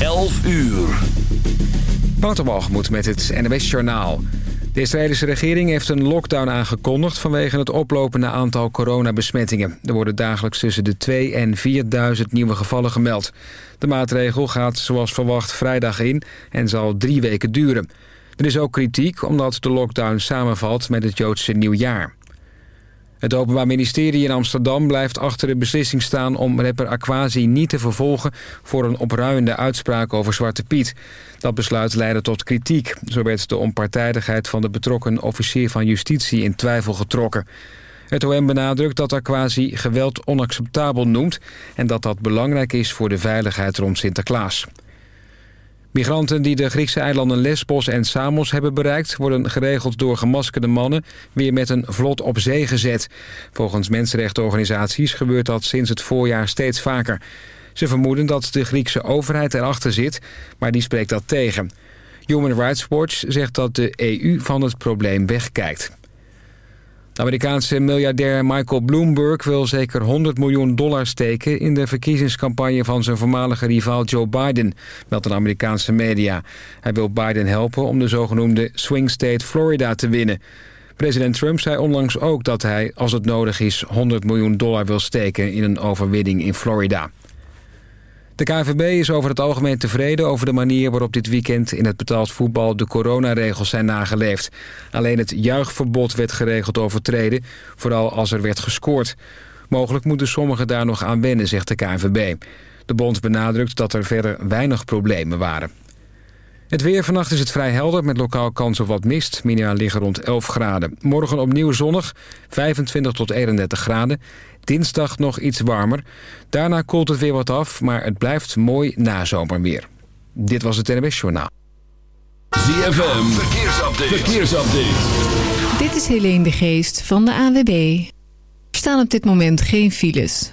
11 uur. Waterwalgemoed met het NWS Journaal. De Israëlische regering heeft een lockdown aangekondigd... vanwege het oplopende aantal coronabesmettingen. Er worden dagelijks tussen de 2 en 4.000 nieuwe gevallen gemeld. De maatregel gaat zoals verwacht vrijdag in en zal drie weken duren. Er is ook kritiek omdat de lockdown samenvalt met het Joodse nieuwjaar. Het Openbaar Ministerie in Amsterdam blijft achter de beslissing staan... om rapper Aquasi niet te vervolgen voor een opruiende uitspraak over Zwarte Piet. Dat besluit leidde tot kritiek. Zo werd de onpartijdigheid van de betrokken officier van justitie in twijfel getrokken. Het OM benadrukt dat Aquasi geweld onacceptabel noemt... en dat dat belangrijk is voor de veiligheid rond Sinterklaas. Migranten die de Griekse eilanden Lesbos en Samos hebben bereikt... worden geregeld door gemaskerde mannen weer met een vlot op zee gezet. Volgens mensenrechtenorganisaties gebeurt dat sinds het voorjaar steeds vaker. Ze vermoeden dat de Griekse overheid erachter zit, maar die spreekt dat tegen. Human Rights Watch zegt dat de EU van het probleem wegkijkt. De Amerikaanse miljardair Michael Bloomberg wil zeker 100 miljoen dollar steken... in de verkiezingscampagne van zijn voormalige rivaal Joe Biden, meldt een Amerikaanse media. Hij wil Biden helpen om de zogenoemde swing state Florida te winnen. President Trump zei onlangs ook dat hij, als het nodig is, 100 miljoen dollar wil steken in een overwinning in Florida. De KNVB is over het algemeen tevreden over de manier waarop dit weekend in het betaald voetbal de coronaregels zijn nageleefd. Alleen het juichverbod werd geregeld overtreden, vooral als er werd gescoord. Mogelijk moeten sommigen daar nog aan wennen, zegt de KNVB. De bond benadrukt dat er verder weinig problemen waren. Het weer vannacht is het vrij helder met lokaal kans op wat mist. Minima liggen rond 11 graden. Morgen opnieuw zonnig, 25 tot 31 graden. Dinsdag nog iets warmer. Daarna koelt het weer wat af, maar het blijft mooi nazomerweer. Dit was het NWS Journaal. ZFM, verkeersupdate. verkeersupdate. Dit is Helene de Geest van de AWB. Er staan op dit moment geen files.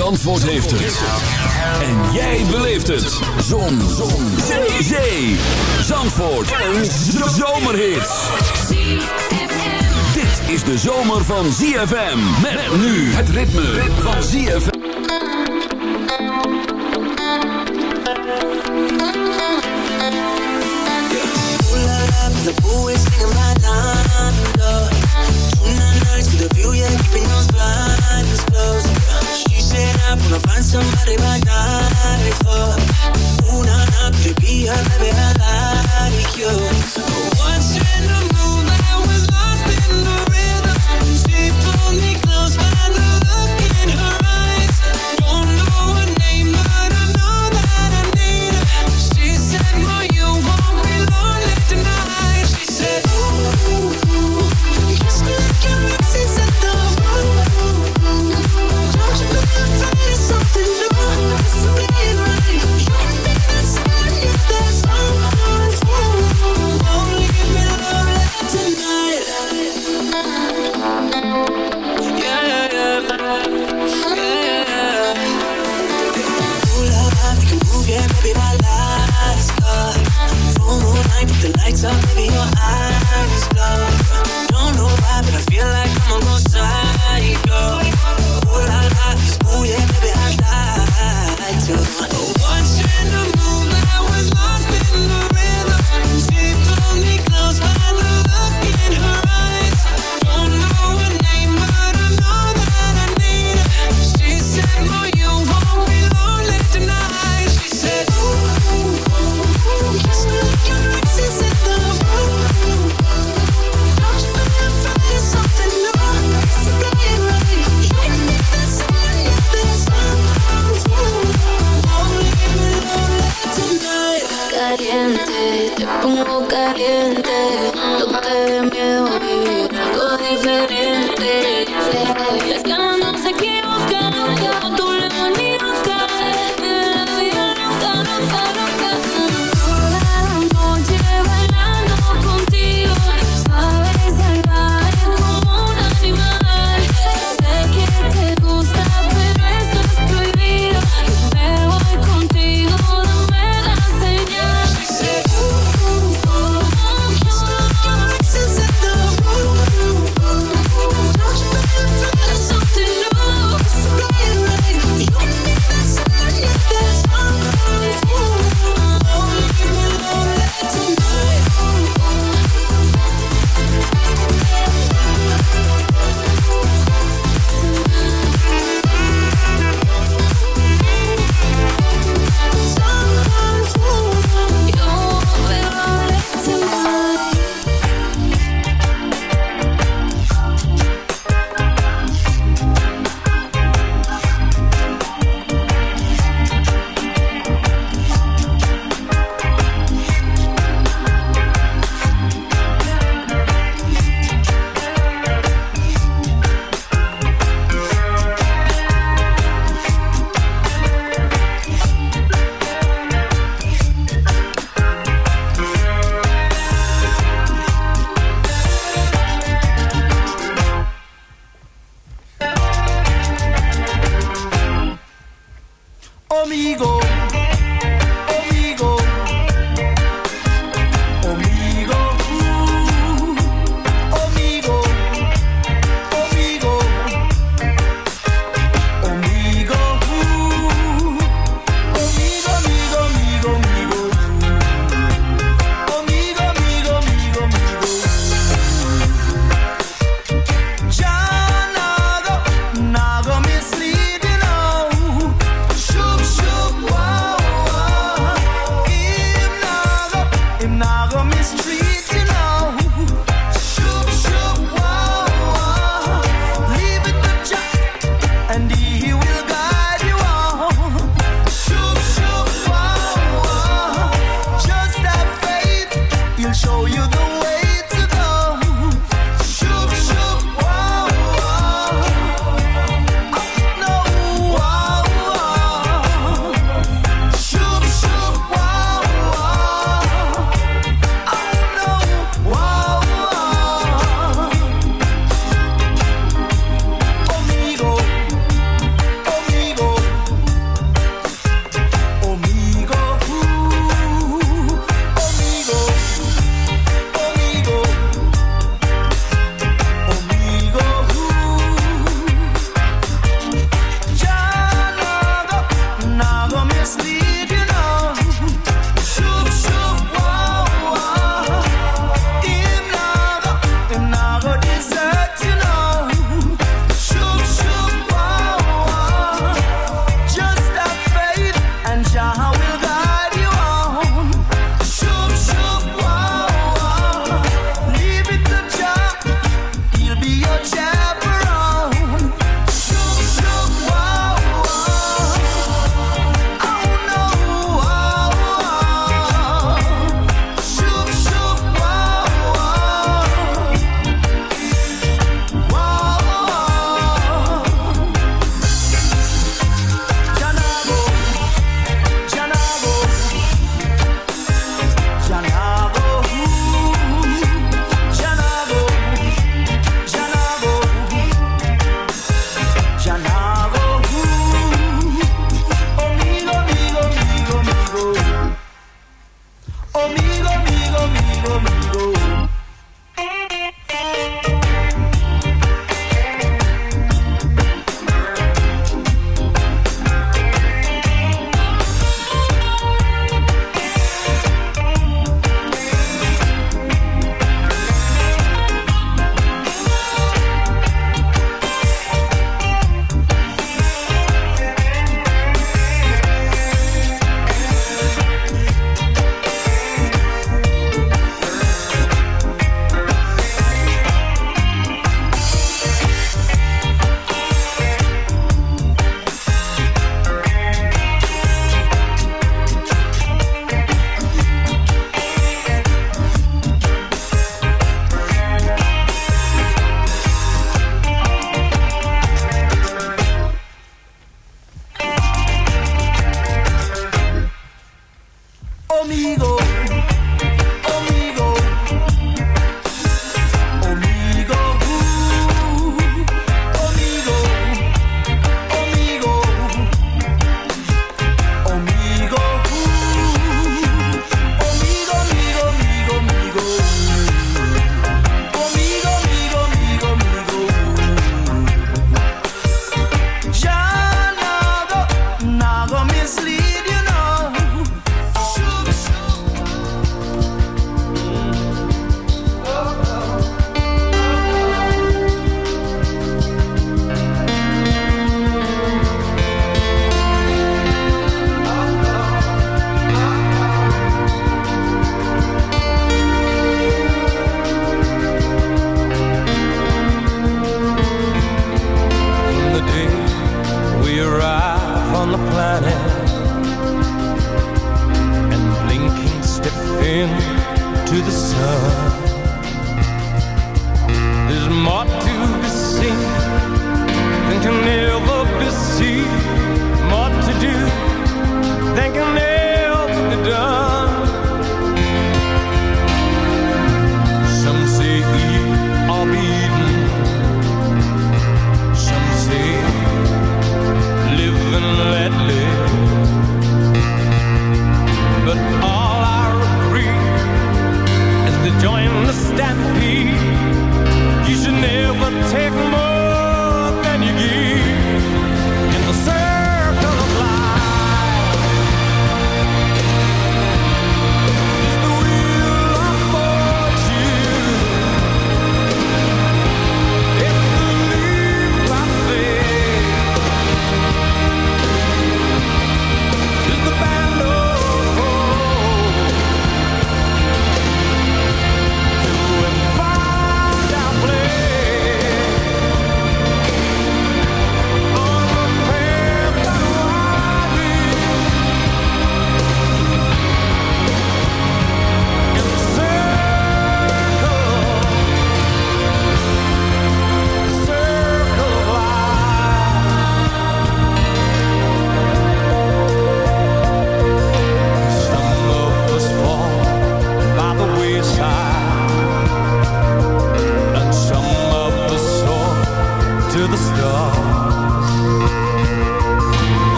Zandvoort heeft het. En jij beleeft het. Zon. Zon. Zee. Zee. Zandvoort. Een zomerhit. Dit is de zomer van ZFM. Met nu het ritme van ZFM. The pool is my line, Tonight nights to the view, yeah, keeping those blinds closed sera Puna fan somebody my life for Una na prepia bebe I like you in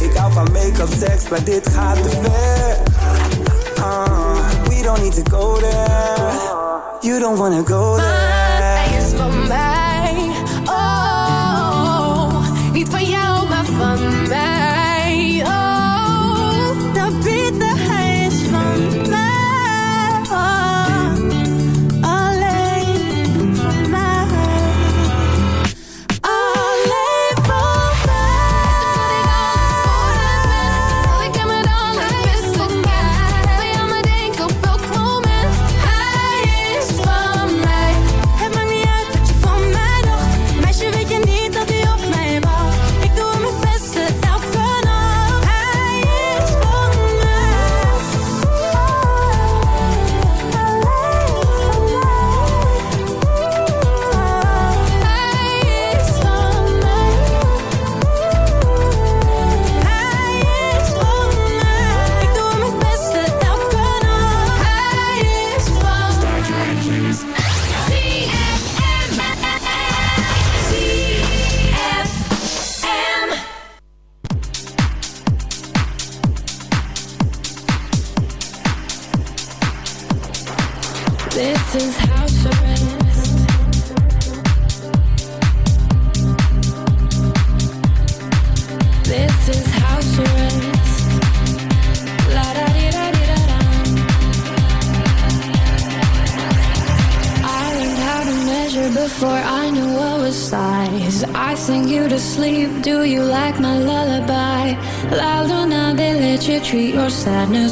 Ik hou van make-up, seks, maar dit gaat te ver. Ah, we don't need to go there. You don't wanna go there. Hij is van mij. Oh, niet van jou, maar van mij.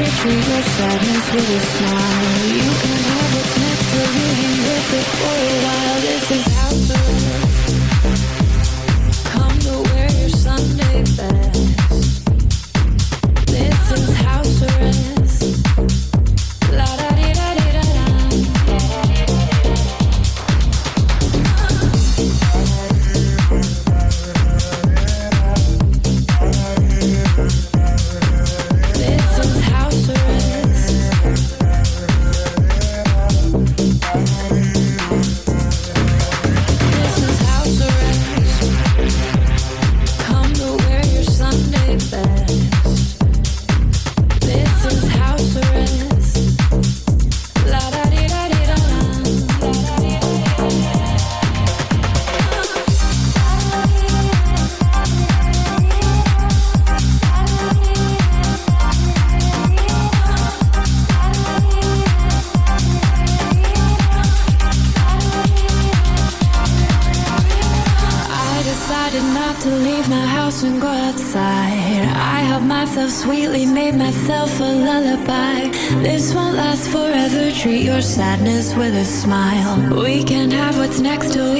she treat your sadness with a smile? You can have what's next to you and live it for a while. This is how. with a smile. We can have what's next to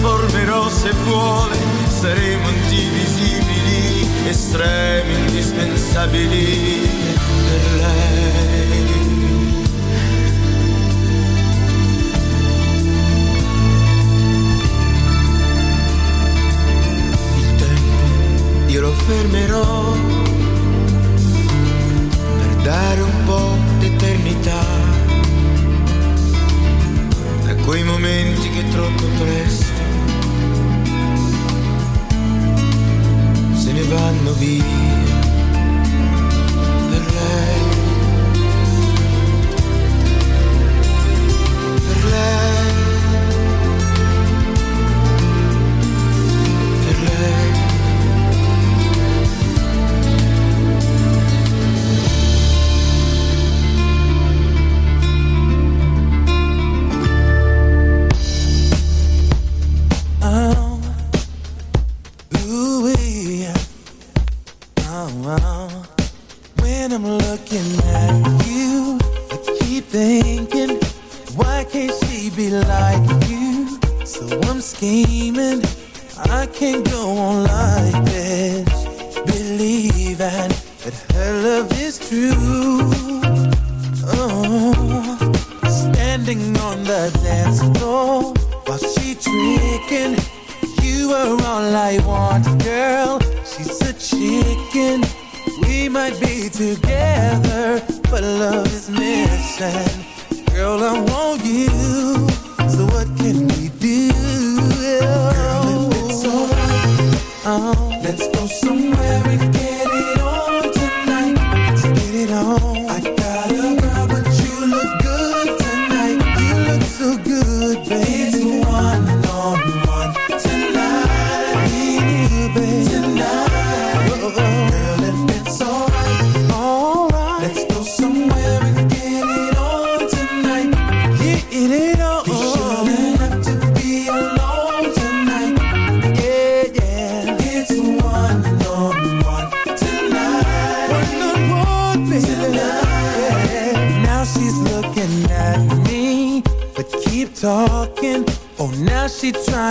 Trasformerò se vuole. Saremo indivisibili, estremi, indispensabili per lei. Il tempo io lo fermerò per dare un po' d'eternità a quei momenti che troppo presto vanno via per lei per When I'm looking at you, I keep thinking, why can't she be like you? So I'm scheming, I can't go on like this. Believing that her love is true. Oh, standing on the dance floor while she tricking. You are all I want, girl. Chicken. We might be together, but love is missing. Girl, I want you. So what can we do? Girl, if it's alright, oh, let's go somewhere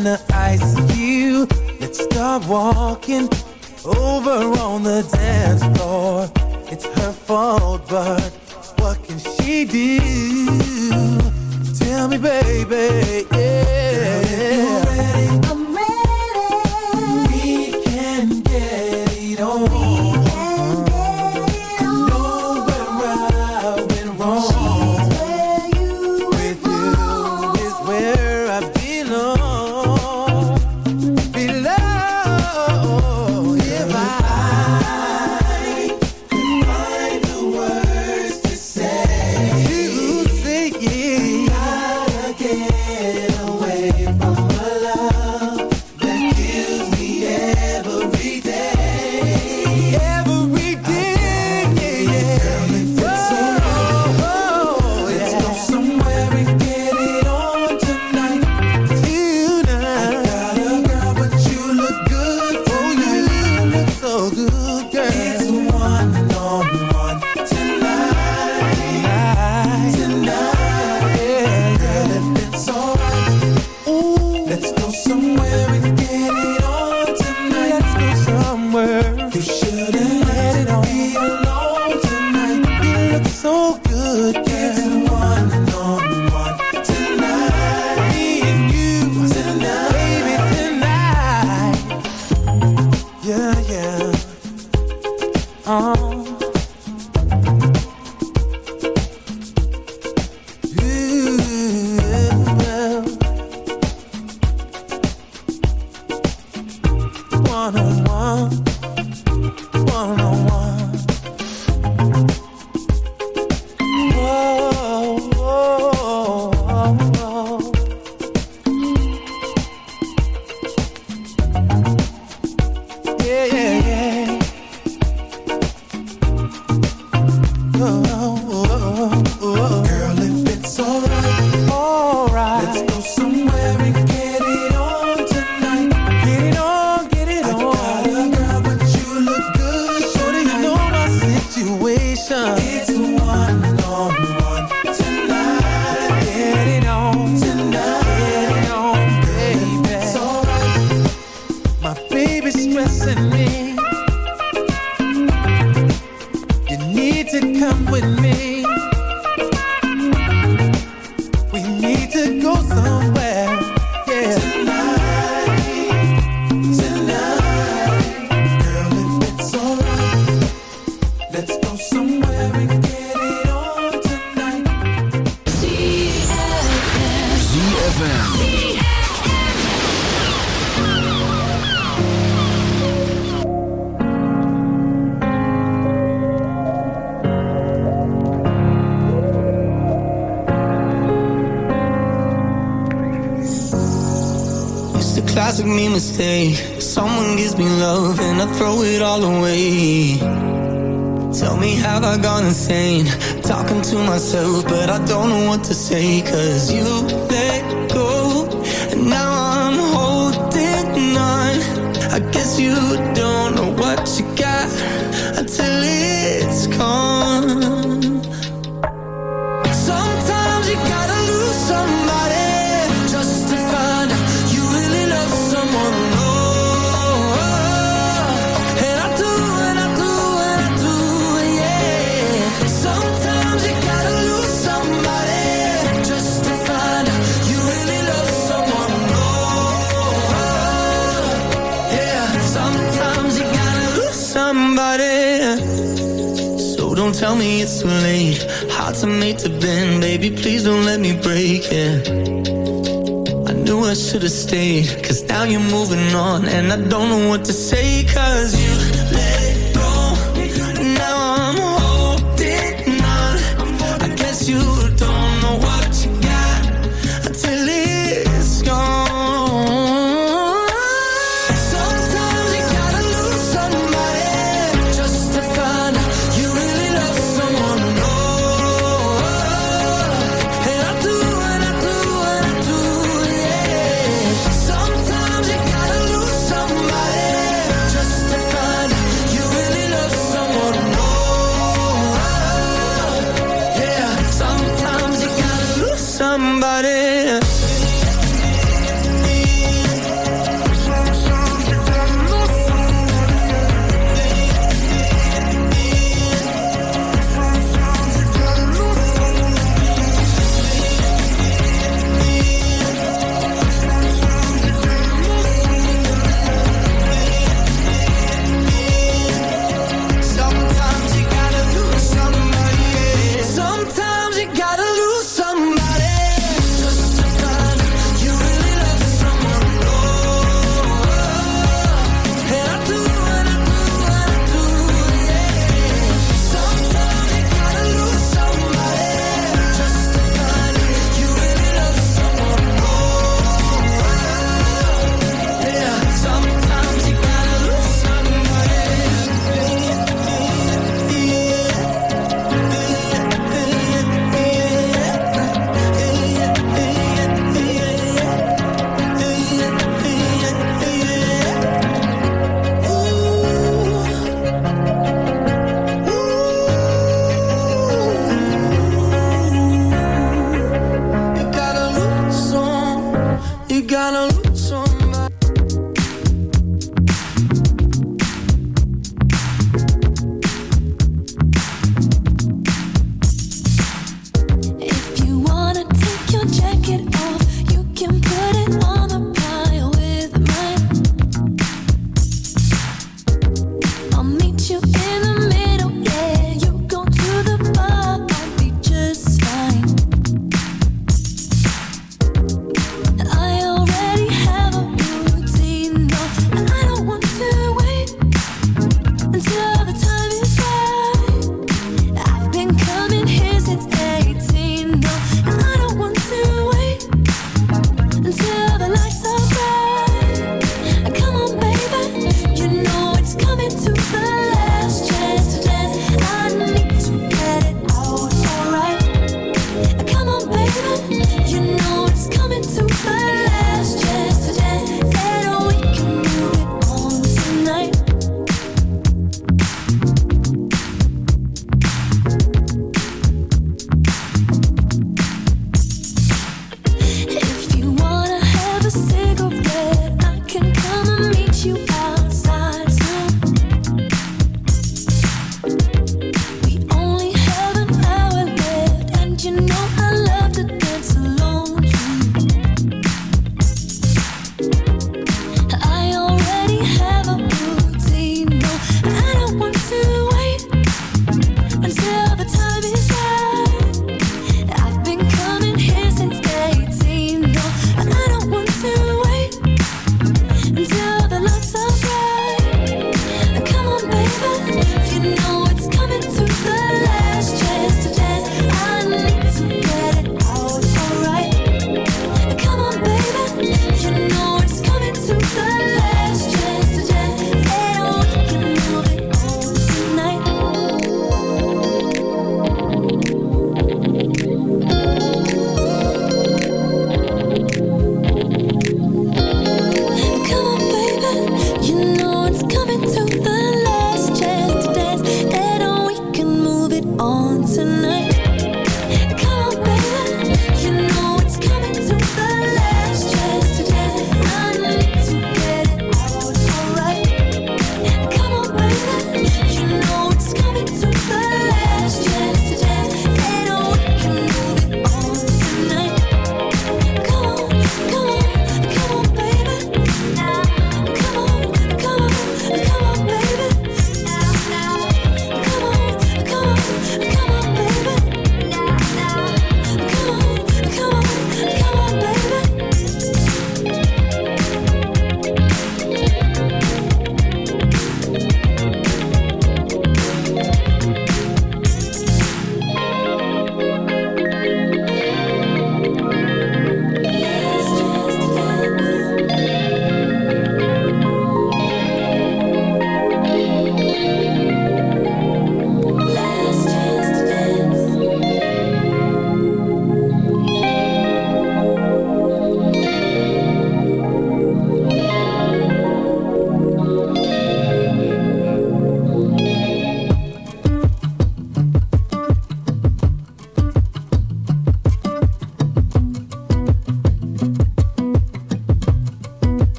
to ice you. Let's start walking over on the dance to say I knew I should have stayed, cause now you're moving on, and I don't know what to say, cause you let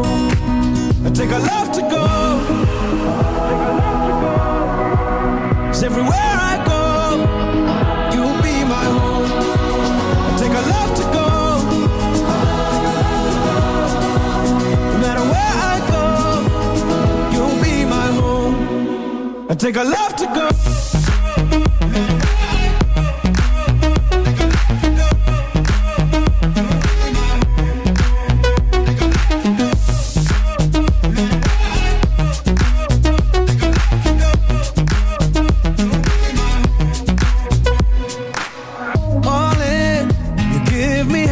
I take a love to go. Cause everywhere I go, you'll be my home. I take a love to go. No matter where I go, you'll be my home. I take a love to go.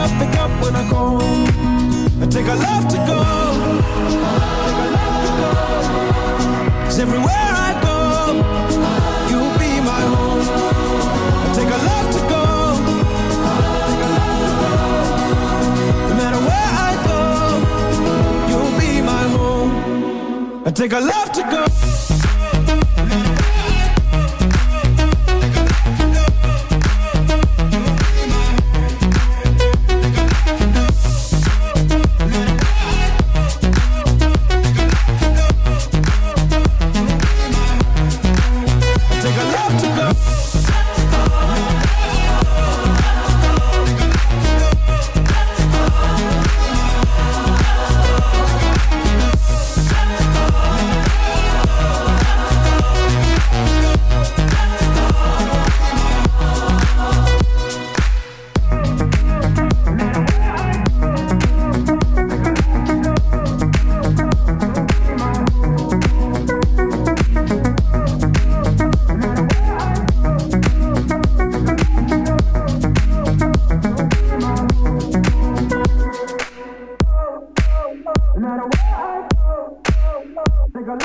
up, pick up when I call. I take a love to go. Cause everywhere I go, you'll be my home. I take a love to go. No matter where I go, you'll be my home. I take a love to go.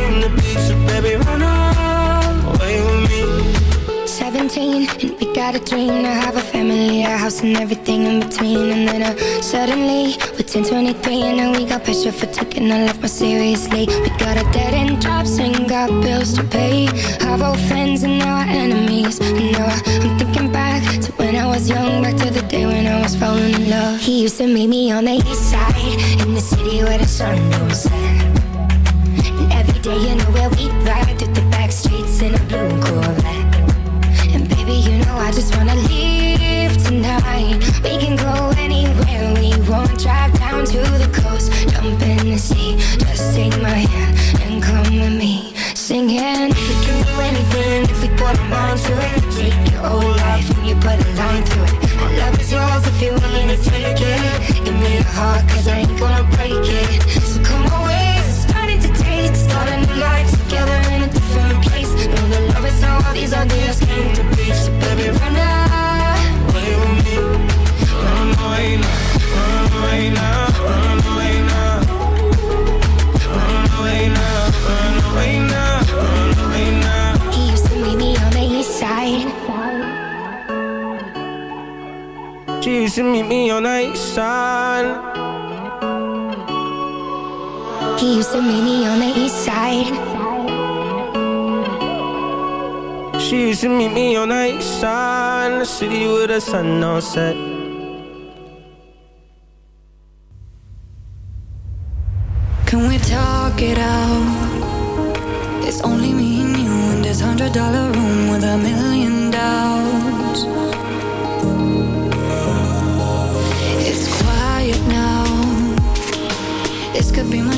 To. So baby, run away with me. 17 and we got a dream to have a family, a house and everything in between. And then uh, suddenly we're 10, 23 and now we got pressure for taking our life more seriously. We got a dead end jobs and got bills to pay. Our old friends and now our enemies. And now I'm thinking back to when I was young, back to the day when I was falling in love. He used to meet me on the east side in the city where the sun goes set. Day, you know where we ride through the back streets in a blue Corvette. And baby, you know I just wanna leave tonight. We can go anywhere we want. Drive down to the coast, jump in the sea. Just take my hand and come with me, singing. We can do anything if we put our mind to it. Take your whole life and you put a line through it. My love is yours if you're willing to take it. Give me a heart, cause I ain't Used to meet me on the east side. He used to meet me on the east side. She used to meet me on the east side in the city with the sun on set. Can we talk it out? It's only me and you in this hundred dollar room with a million doubts.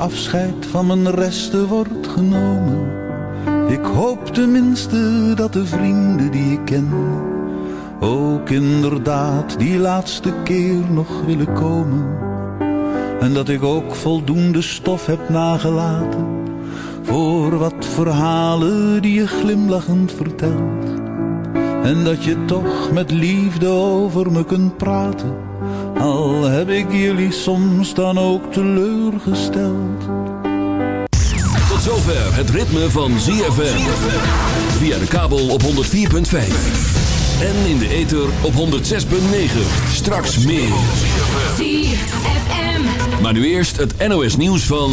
afscheid van mijn resten wordt genomen. Ik hoop tenminste dat de vrienden die ik ken, ook inderdaad die laatste keer nog willen komen. En dat ik ook voldoende stof heb nagelaten, voor wat verhalen die je glimlachend vertelt. En dat je toch met liefde over me kunt praten al heb ik jullie soms dan ook teleurgesteld. Tot zover het ritme van ZFM. Via de kabel op 104.5. En in de ether op 106.9. Straks meer. ZFM. Maar nu eerst het NOS nieuws van...